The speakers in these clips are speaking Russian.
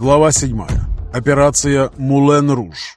Глава 7. Операция «Мулен-Руж».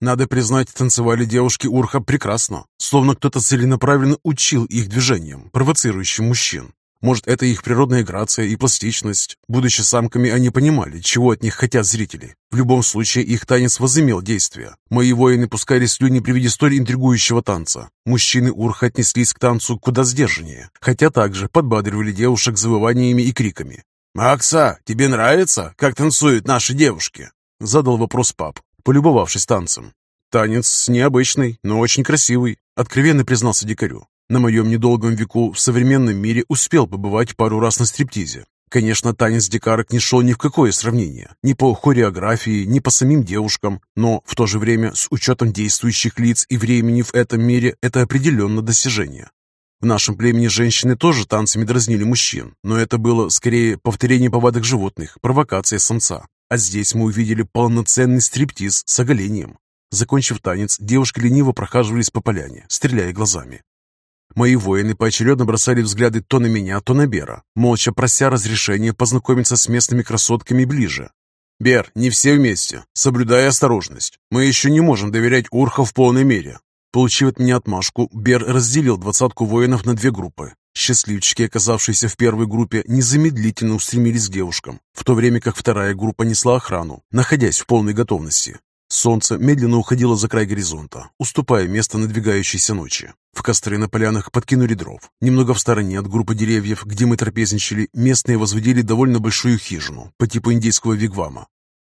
Надо признать, танцевали девушки Урха прекрасно, словно кто-то целенаправленно учил их движениям, провоцирующим мужчин. Может, это их природная грация и пластичность. Будучи самками, они понимали, чего от них хотят зрители. В любом случае, их танец возымел действие. Мои воины пускали слюни при виде столь интригующего танца. Мужчины Урха отнеслись к танцу куда сдержаннее, хотя также подбадривали девушек завываниями и криками. «Макса, тебе нравится, как танцуют наши девушки?» Задал вопрос пап, полюбовавшись танцем. «Танец необычный, но очень красивый», — откровенно признался дикарю. На моем недолгом веку в современном мире успел побывать пару раз на стриптизе. Конечно, танец дикарок не шел ни в какое сравнение, ни по хореографии, ни по самим девушкам, но в то же время с учетом действующих лиц и времени в этом мире это определенно достижение. В нашем племени женщины тоже танцами дразнили мужчин, но это было скорее повторение повадок животных, провокация самца. А здесь мы увидели полноценный стриптиз с оголением. Закончив танец, девушки лениво прохаживались по поляне, стреляя глазами. Мои воины поочередно бросали взгляды то на меня, то на Бера, молча прося разрешения познакомиться с местными красотками ближе. «Бер, не все вместе. Соблюдай осторожность. Мы еще не можем доверять Урха в полной мере». Получив от меня отмашку, Бер разделил двадцатку воинов на две группы. Счастливчики, оказавшиеся в первой группе, незамедлительно устремились к девушкам, в то время как вторая группа несла охрану, находясь в полной готовности. Солнце медленно уходило за край горизонта, уступая место надвигающейся ночи. В костры на полянах подкинули дров. Немного в стороне от группы деревьев, где мы трапезничали, местные возводили довольно большую хижину по типу индейского вигвама.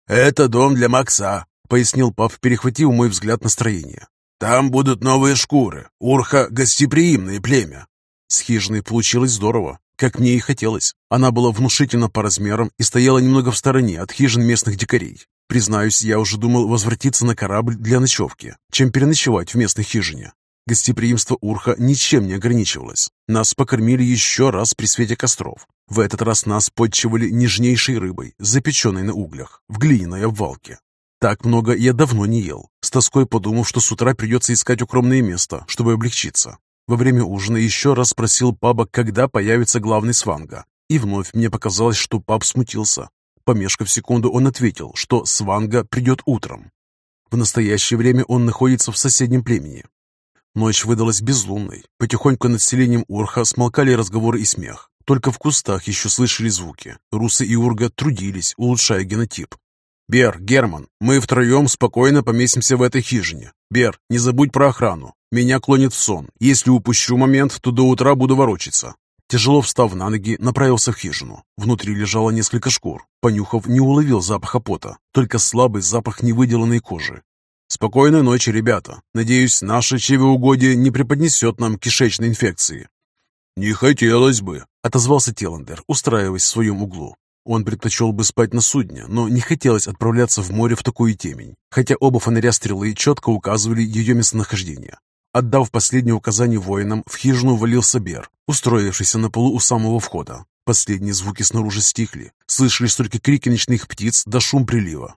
«Это дом для Макса», — пояснил Пав, перехватив мой взгляд настроения. «Там будут новые шкуры. Урха — гостеприимное племя». С хижиной получилось здорово, как мне и хотелось. Она была внушительна по размерам и стояла немного в стороне от хижин местных дикарей. Признаюсь, я уже думал возвратиться на корабль для ночевки, чем переночевать в местной хижине. Гостеприимство Урха ничем не ограничивалось. Нас покормили еще раз при свете костров. В этот раз нас подчивали нежнейшей рыбой, запеченной на углях, в глиняной обвалке. Так много я давно не ел, с тоской подумав, что с утра придется искать укромное место, чтобы облегчиться. Во время ужина еще раз спросил паба, когда появится главный сванга. И вновь мне показалось, что пап смутился. Помешкав секунду, он ответил, что Сванга придет утром. В настоящее время он находится в соседнем племени. Ночь выдалась безлунной. Потихоньку над селением Урха смолкали разговоры и смех. Только в кустах еще слышали звуки. Русы и Урга трудились, улучшая генотип. «Бер, Герман, мы втроем спокойно поместимся в этой хижине. Бер, не забудь про охрану. Меня клонит в сон. Если упущу момент, то до утра буду ворочаться. Тяжело встав на ноги, направился в хижину. Внутри лежало несколько шкур. Понюхав, не уловил запаха пота, только слабый запах невыделанной кожи. «Спокойной ночи, ребята. Надеюсь, наше чревоугодие не преподнесет нам кишечной инфекции». «Не хотелось бы», — отозвался Теландер, устраиваясь в своем углу. Он предпочел бы спать на судне, но не хотелось отправляться в море в такую темень, хотя оба фонаря стрелы четко указывали ее местонахождение. Отдав последнее указание воинам, в хижину валился Бер, устроившийся на полу у самого входа. Последние звуки снаружи стихли. Слышались только крики ночных птиц да шум прилива.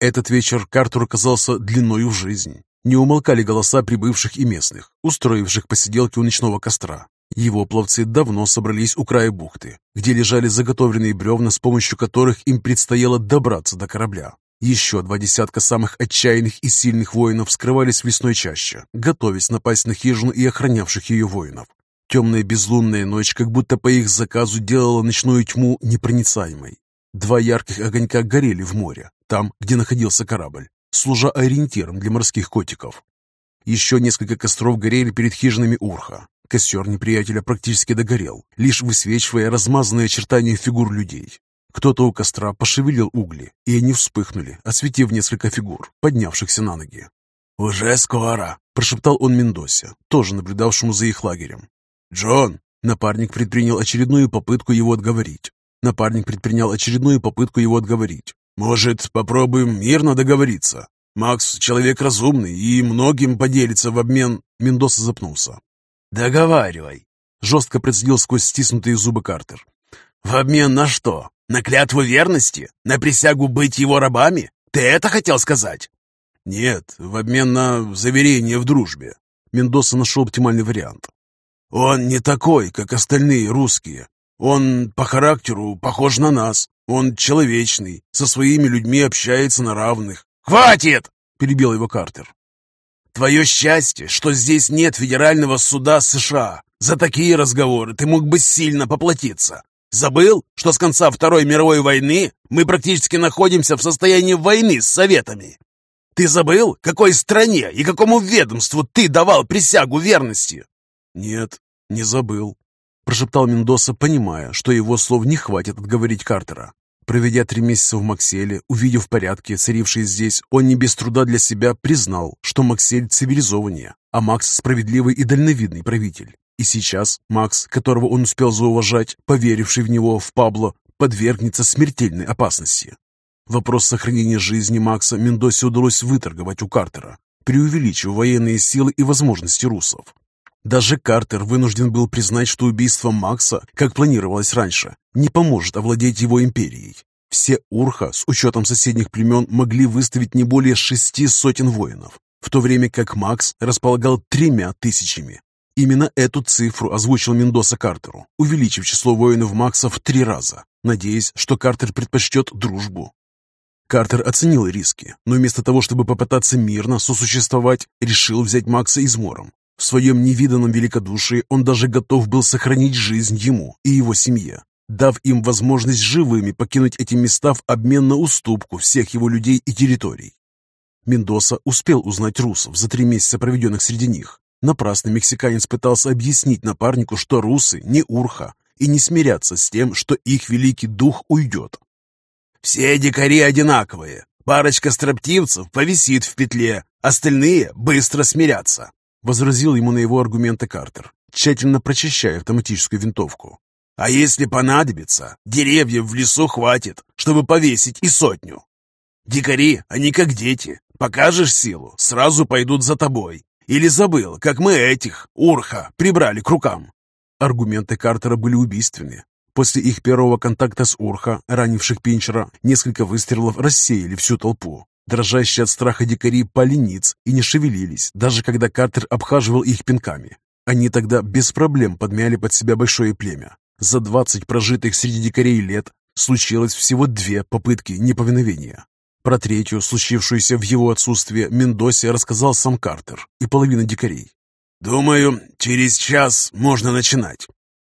Этот вечер Картур оказался длиною в жизнь. Не умолкали голоса прибывших и местных, устроивших посиделки у ночного костра. Его пловцы давно собрались у края бухты, где лежали заготовленные бревна, с помощью которых им предстояло добраться до корабля. Еще два десятка самых отчаянных и сильных воинов скрывались в лесной чаще, готовясь напасть на хижину и охранявших ее воинов. Темная безлунная ночь как будто по их заказу делала ночную тьму непроницаемой. Два ярких огонька горели в море, там, где находился корабль, служа ориентиром для морских котиков. Еще несколько костров горели перед хижинами Урха. Костер неприятеля практически догорел, лишь высвечивая размазанные очертания фигур людей. Кто-то у костра пошевелил угли, и они вспыхнули, осветив несколько фигур, поднявшихся на ноги. «Уже скоро!» – прошептал он Мендосе, тоже наблюдавшему за их лагерем. «Джон!» – напарник предпринял очередную попытку его отговорить. Напарник предпринял очередную попытку его отговорить. «Может, попробуем мирно договориться? Макс – человек разумный и многим поделится в обмен...» Мендоса запнулся. «Договаривай!» – жестко процедил сквозь стиснутые зубы Картер. «В обмен на что? На клятву верности? На присягу быть его рабами? Ты это хотел сказать?» «Нет, в обмен на заверение в дружбе». Мендоса нашел оптимальный вариант. Он не такой, как остальные русские. Он по характеру похож на нас. Он человечный, со своими людьми общается на равных. «Хватит!» – перебил его Картер. «Твое счастье, что здесь нет федерального суда США. За такие разговоры ты мог бы сильно поплатиться. Забыл, что с конца Второй мировой войны мы практически находимся в состоянии войны с Советами? Ты забыл, какой стране и какому ведомству ты давал присягу верности?» «Нет, не забыл», – прошептал Мендоса, понимая, что его слов не хватит отговорить Картера. Проведя три месяца в Макселе, увидев порядки, царившие здесь, он не без труда для себя признал, что Максель цивилизованнее, а Макс справедливый и дальновидный правитель. И сейчас Макс, которого он успел зауважать, поверивший в него, в Пабло, подвергнется смертельной опасности. Вопрос сохранения жизни Макса Мендосе удалось выторговать у Картера, преувеличив военные силы и возможности русов. Даже Картер вынужден был признать, что убийство Макса, как планировалось раньше, не поможет овладеть его империей. Все Урха, с учетом соседних племен, могли выставить не более шести сотен воинов, в то время как Макс располагал тремя тысячами. Именно эту цифру озвучил Мендоса Картеру, увеличив число воинов Макса в три раза, надеясь, что Картер предпочтет дружбу. Картер оценил риски, но вместо того, чтобы попытаться мирно сосуществовать, решил взять Макса измором. В своем невиданном великодушии он даже готов был сохранить жизнь ему и его семье, дав им возможность живыми покинуть эти места в обмен на уступку всех его людей и территорий. Мендоса успел узнать русов за три месяца, проведенных среди них. Напрасно мексиканец пытался объяснить напарнику, что русы не урха и не смирятся с тем, что их великий дух уйдет. «Все дикари одинаковые. Парочка строптивцев повисит в петле, остальные быстро смирятся. Возразил ему на его аргументы Картер, тщательно прочищая автоматическую винтовку. «А если понадобится, деревьев в лесу хватит, чтобы повесить и сотню. Дикари, они как дети. Покажешь силу, сразу пойдут за тобой. Или забыл, как мы этих, Урха, прибрали к рукам?» Аргументы Картера были убийственны. После их первого контакта с Урха, ранивших Пинчера, несколько выстрелов рассеяли всю толпу. Дрожащие от страха дикари пали и не шевелились, даже когда Картер обхаживал их пинками. Они тогда без проблем подмяли под себя большое племя. За двадцать прожитых среди дикарей лет случилось всего две попытки неповиновения. Про третью, случившуюся в его отсутствие, Мендосе рассказал сам Картер и половина дикарей. «Думаю, через час можно начинать».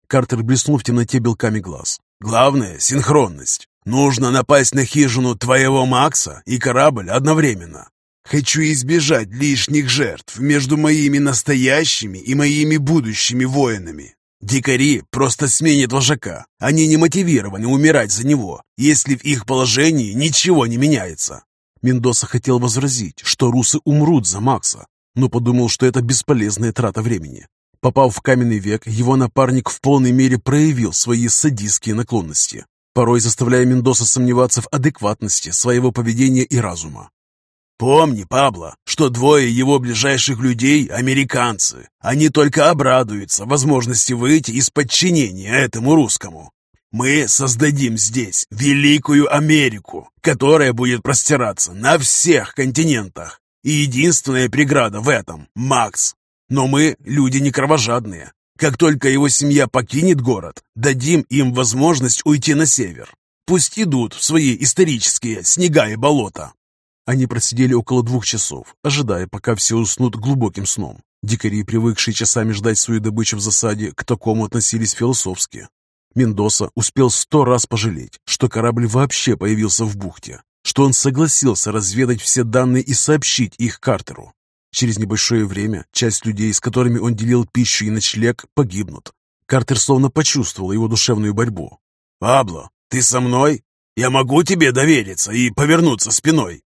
Картер блеснул в темноте белками глаз. «Главное — синхронность. Нужно напасть на хижину твоего Макса и корабль одновременно. Хочу избежать лишних жертв между моими настоящими и моими будущими воинами. Дикари просто сменят вожака. Они не мотивированы умирать за него, если в их положении ничего не меняется. Мендоса хотел возразить, что русы умрут за Макса, но подумал, что это бесполезная трата времени. Попав в каменный век, его напарник в полной мере проявил свои садистские наклонности порой заставляя Мендоса сомневаться в адекватности своего поведения и разума. «Помни, Пабло, что двое его ближайших людей – американцы. Они только обрадуются возможности выйти из подчинения этому русскому. Мы создадим здесь Великую Америку, которая будет простираться на всех континентах. И единственная преграда в этом – Макс. Но мы люди не кровожадные. Как только его семья покинет город, дадим им возможность уйти на север. Пусть идут в свои исторические снега и болота. Они просидели около двух часов, ожидая, пока все уснут глубоким сном. Дикари, привыкшие часами ждать свою добычу в засаде, к такому относились философски. Мендоса успел сто раз пожалеть, что корабль вообще появился в бухте, что он согласился разведать все данные и сообщить их Картеру. Через небольшое время часть людей, с которыми он делил пищу и ночлег, погибнут. Картер словно почувствовал его душевную борьбу. «Пабло, ты со мной? Я могу тебе довериться и повернуться спиной?»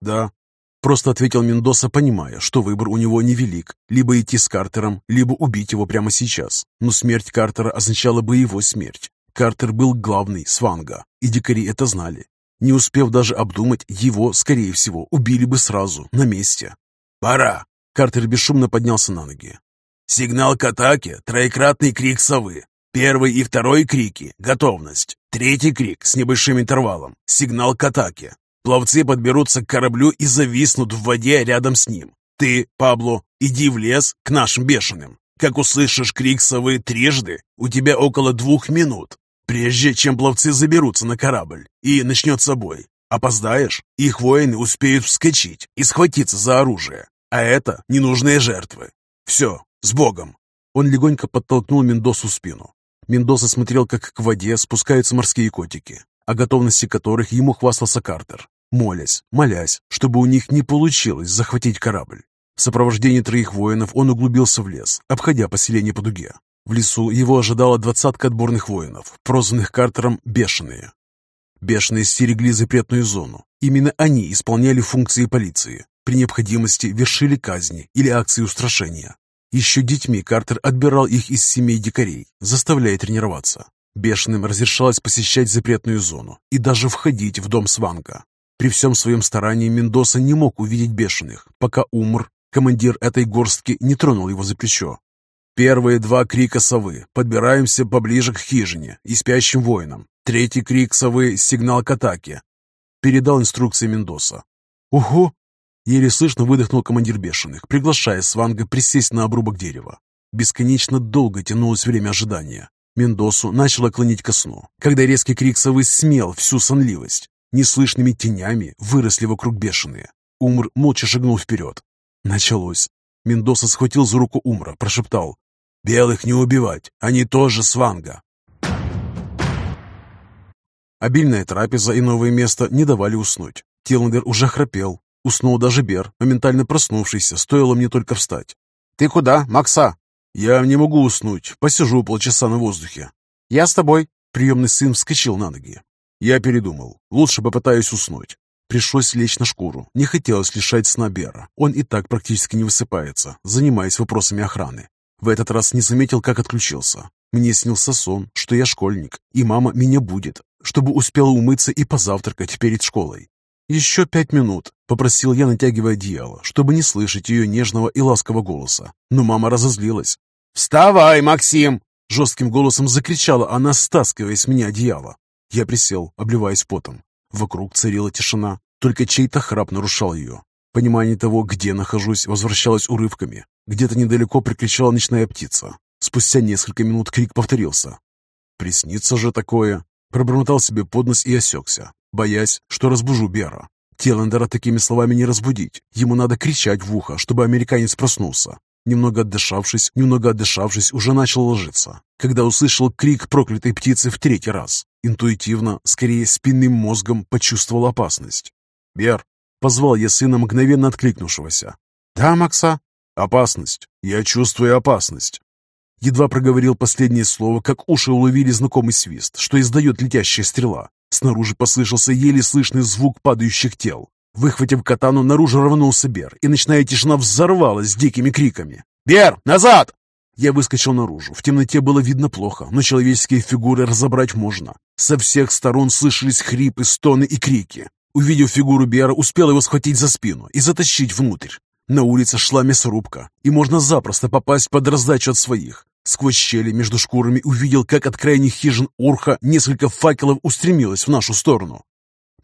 «Да», — просто ответил Мендоса, понимая, что выбор у него невелик. Либо идти с Картером, либо убить его прямо сейчас. Но смерть Картера означала бы его смерть. Картер был главный Сванга, и дикари это знали. Не успев даже обдумать, его, скорее всего, убили бы сразу, на месте. «Пора!» Картер бесшумно поднялся на ноги. «Сигнал к атаке — троекратный крик совы. Первый и второй крики — готовность. Третий крик с небольшим интервалом — сигнал к атаке. Пловцы подберутся к кораблю и зависнут в воде рядом с ним. Ты, Пабло, иди в лес к нашим бешеным. Как услышишь крик совы трижды, у тебя около двух минут, прежде чем пловцы заберутся на корабль и начнется бой. Опоздаешь, их воины успеют вскочить и схватиться за оружие, а это ненужные жертвы. Все, с Богом!» Он легонько подтолкнул Мендосу спину. Мендоса смотрел, как к воде спускаются морские котики, о готовности которых ему хвастался Картер, молясь, молясь, чтобы у них не получилось захватить корабль. В сопровождении троих воинов он углубился в лес, обходя поселение по дуге. В лесу его ожидала двадцатка отборных воинов, прозванных Картером «бешеные». Бешеные стерегли запретную зону. Именно они исполняли функции полиции. При необходимости вершили казни или акции устрашения. Еще детьми Картер отбирал их из семей дикарей, заставляя тренироваться. Бешеным разрешалось посещать запретную зону и даже входить в дом Сванга. При всем своем старании Мендоса не мог увидеть бешеных, пока Умр, командир этой горстки, не тронул его за плечо. Первые два крика совы «Подбираемся поближе к хижине и спящим воинам». Третий крик совы «Сигнал к атаке». Передал инструкции Мендоса. «Ого!» Еле слышно выдохнул командир бешеных, приглашая Сванга присесть на обрубок дерева. Бесконечно долго тянулось время ожидания. Мендосу начало клонить ко сну, когда резкий крик совы смел всю сонливость. Неслышными тенями выросли вокруг бешеные. Умр молча шагнул вперед. Началось. Мендоса схватил за руку Умра, прошептал. «Белых не убивать, они тоже сванга». Обильная трапеза и новое место не давали уснуть. Тиландер уже храпел, Уснул даже Бер, моментально проснувшийся, стоило мне только встать. «Ты куда, Макса?» «Я не могу уснуть. Посижу полчаса на воздухе». «Я с тобой». Приемный сын вскочил на ноги. Я передумал. Лучше попытаюсь уснуть. Пришлось лечь на шкуру. Не хотелось лишать сна Бера. Он и так практически не высыпается, занимаясь вопросами охраны. В этот раз не заметил, как отключился. Мне снился сон, что я школьник, и мама меня будет, чтобы успела умыться и позавтракать перед школой. «Еще пять минут», — попросил я, натягивая одеяло, чтобы не слышать ее нежного и ласкового голоса. Но мама разозлилась. «Вставай, Максим!» — жестким голосом закричала она, стаскивая с меня одеяло. Я присел, обливаясь потом. Вокруг царила тишина, только чей-то храп нарушал ее. Понимание того, где нахожусь, возвращалось урывками. Где-то недалеко прикричала ночная птица. Спустя несколько минут крик повторился. «Приснится же такое!» Пробормотал себе под нос и осекся боясь, что разбужу Бера. Теллендера такими словами не разбудить. Ему надо кричать в ухо, чтобы американец проснулся. Немного отдышавшись, немного отдышавшись, уже начал ложиться, когда услышал крик проклятой птицы в третий раз. Интуитивно, скорее спинным мозгом, почувствовал опасность. «Бер!» — позвал я сына, мгновенно откликнувшегося. «Да, Макса?» «Опасность. Я чувствую опасность». Едва проговорил последнее слово, как уши уловили знакомый свист, что издает летящая стрела. Снаружи послышался еле слышный звук падающих тел. Выхватив катану, наружу рванулся Бер, и ночная тишина взорвалась дикими криками. «Бер, назад!» Я выскочил наружу. В темноте было видно плохо, но человеческие фигуры разобрать можно. Со всех сторон слышались хрипы, стоны и крики. Увидев фигуру Бера, успел его схватить за спину и затащить внутрь. На улице шла мясорубка, и можно запросто попасть под раздачу от своих. Сквозь щели между шкурами увидел, как от крайних хижин Урха несколько факелов устремилось в нашу сторону.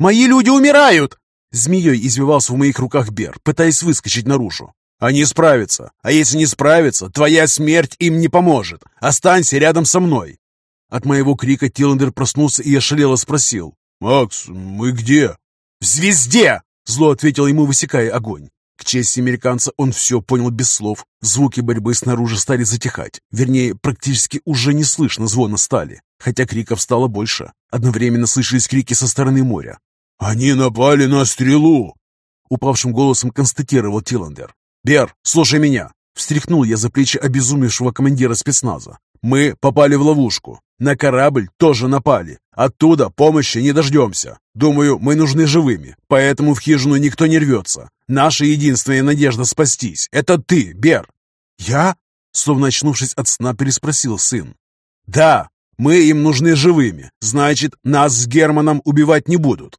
«Мои люди умирают!» Змеей извивался в моих руках Бер, пытаясь выскочить наружу. «Они справятся, а если не справятся, твоя смерть им не поможет. Останься рядом со мной!» От моего крика Тиллендер проснулся и ошалело спросил. «Макс, мы где?» «В звезде!» — зло ответил ему, высекая огонь. К чести американца он все понял без слов. Звуки борьбы снаружи стали затихать. Вернее, практически уже не слышно звона стали. Хотя криков стало больше. Одновременно слышались крики со стороны моря. «Они напали на стрелу!» Упавшим голосом констатировал Тиландер. «Бер, слушай меня!» Встряхнул я за плечи обезумевшего командира спецназа. «Мы попали в ловушку. На корабль тоже напали. Оттуда помощи не дождемся. Думаю, мы нужны живыми, поэтому в хижину никто не рвется. Наша единственная надежда спастись — это ты, Бер!» «Я?» — словно очнувшись от сна, переспросил сын. «Да, мы им нужны живыми. Значит, нас с Германом убивать не будут».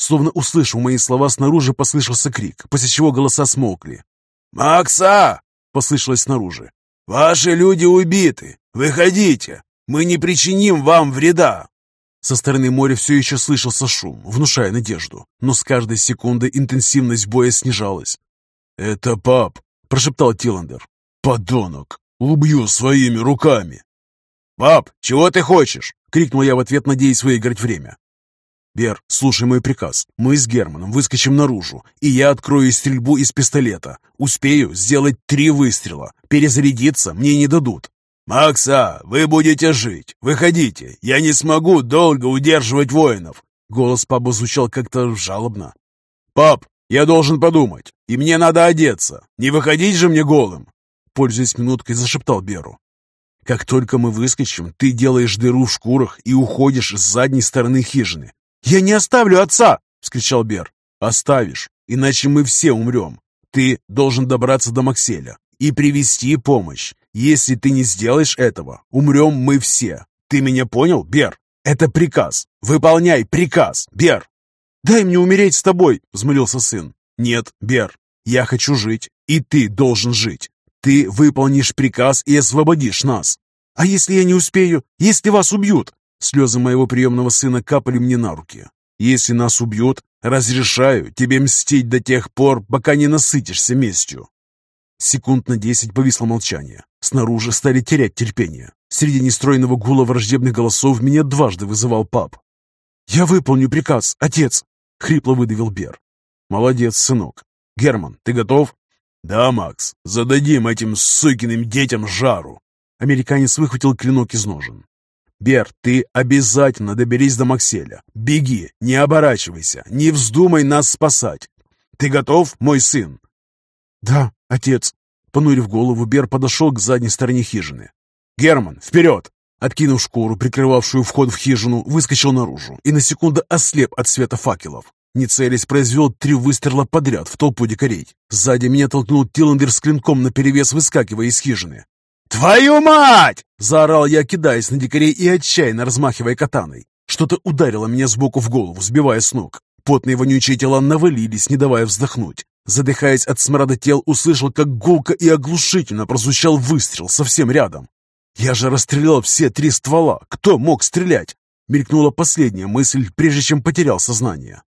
Словно услышав мои слова, снаружи послышался крик, после чего голоса смолкли. «Макса!» — послышалось снаружи. «Ваши люди убиты! Выходите! Мы не причиним вам вреда!» Со стороны моря все еще слышался шум, внушая надежду, но с каждой секундой интенсивность боя снижалась. «Это пап», — прошептал Тиландер. «Подонок!» убью своими руками!» «Пап, чего ты хочешь?» — крикнул я в ответ, надеясь выиграть время. «Бер, слушай мой приказ. Мы с Германом выскочим наружу, и я открою стрельбу из пистолета. Успею сделать три выстрела. Перезарядиться мне не дадут». «Макса, вы будете жить. Выходите. Я не смогу долго удерживать воинов». Голос папы звучал как-то жалобно. «Пап, я должен подумать, и мне надо одеться. Не выходить же мне голым!» Пользуясь минуткой, зашептал Беру. «Как только мы выскочим, ты делаешь дыру в шкурах и уходишь с задней стороны хижины. «Я не оставлю отца!» — вскричал Бер. «Оставишь, иначе мы все умрем. Ты должен добраться до Макселя и привести помощь. Если ты не сделаешь этого, умрем мы все. Ты меня понял, Бер? Это приказ. Выполняй приказ, Бер!» «Дай мне умереть с тобой!» — взмолился сын. «Нет, Бер, я хочу жить, и ты должен жить. Ты выполнишь приказ и освободишь нас. А если я не успею? Если вас убьют? Слезы моего приемного сына капали мне на руки. «Если нас убьют, разрешаю тебе мстить до тех пор, пока не насытишься местью». Секунд на десять повисло молчание. Снаружи стали терять терпение. Среди нестройного гула враждебных голосов меня дважды вызывал пап. «Я выполню приказ, отец!» — хрипло выдавил Бер. «Молодец, сынок. Герман, ты готов?» «Да, Макс, зададим этим сукиным детям жару!» Американец выхватил клинок из ножен. «Бер, ты обязательно доберись до Макселя. Беги, не оборачивайся, не вздумай нас спасать. Ты готов, мой сын?» «Да, отец». Понурив голову, Бер подошел к задней стороне хижины. «Герман, вперед!» Откинув шкуру, прикрывавшую вход в хижину, выскочил наружу и на секунду ослеп от света факелов. Не целясь, произвел три выстрела подряд в толпу дикарей. Сзади меня толкнул Тиллендер с клинком наперевес, выскакивая из хижины. «Твою мать!» — заорал я, кидаясь на дикарей и отчаянно размахивая катаной. Что-то ударило меня сбоку в голову, сбивая с ног. Потные вонючие тела навалились, не давая вздохнуть. Задыхаясь от смрада тел, услышал, как гулко и оглушительно прозвучал выстрел совсем рядом. «Я же расстрелял все три ствола! Кто мог стрелять?» Мелькнула последняя мысль, прежде чем потерял сознание.